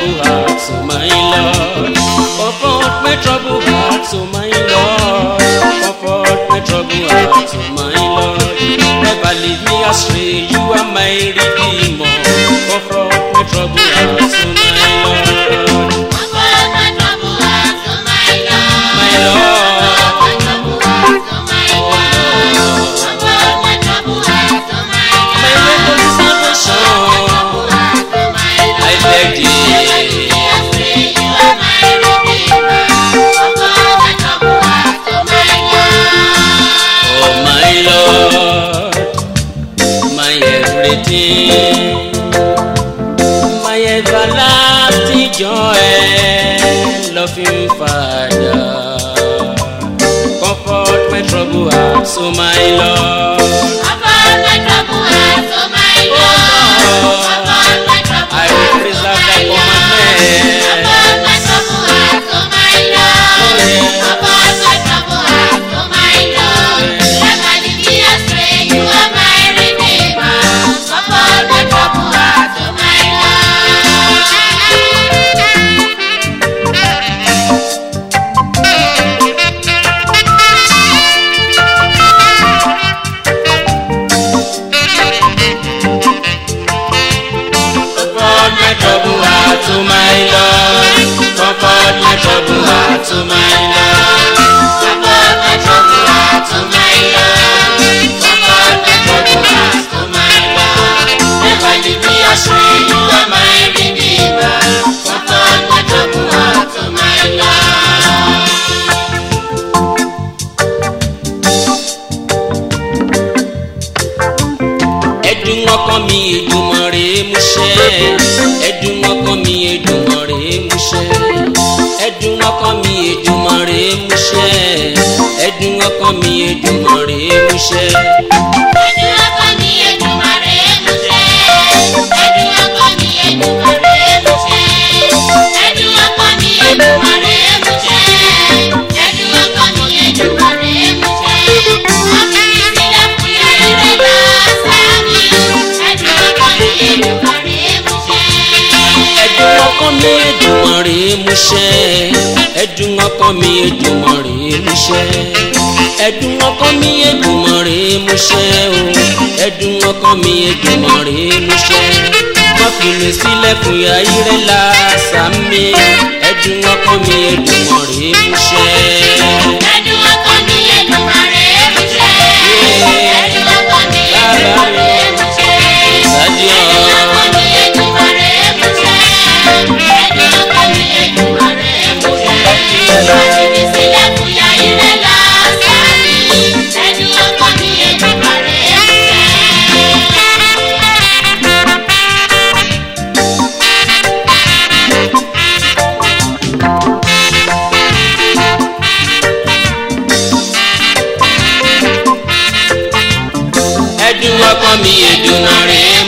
burra your hand, loving Father. Comfort my trouble, Ah, so my Lord. couple hearts of mine. ọkọ mi Èdùmàrè múṣẹ. ẹnu ọkọ mi Èdùmàrè múṣẹ. ẹnu ọkọ mi Èdùmàrè múṣẹ. ẹnu ọkọ mi Èdùmàrè múṣẹ. ẹnu ọkọ mi Èdùmàrè múṣẹ. ọkọ mi ti dẹ́kun yẹrẹ rẹ̀ lọ sáà mi. ẹnu ọkọ mi Èdùmàrè múṣẹ. ẹnu ọkọ mi Èdùmàrè múṣẹ. ẹdùn ọkọ mi Èdùmàrè múṣẹ ẹ̀dùn ọkàn mi Èdùmàrè mú ṣẹ o ẹ̀dùn ọkàn mi Èdùmàrè mú ṣẹ má fi lè sílẹ̀ fún yàrá ìrẹ́lá sàmì ẹ̀dùn ọkàn mi Èdùmàrè. mi Èdùmàrè.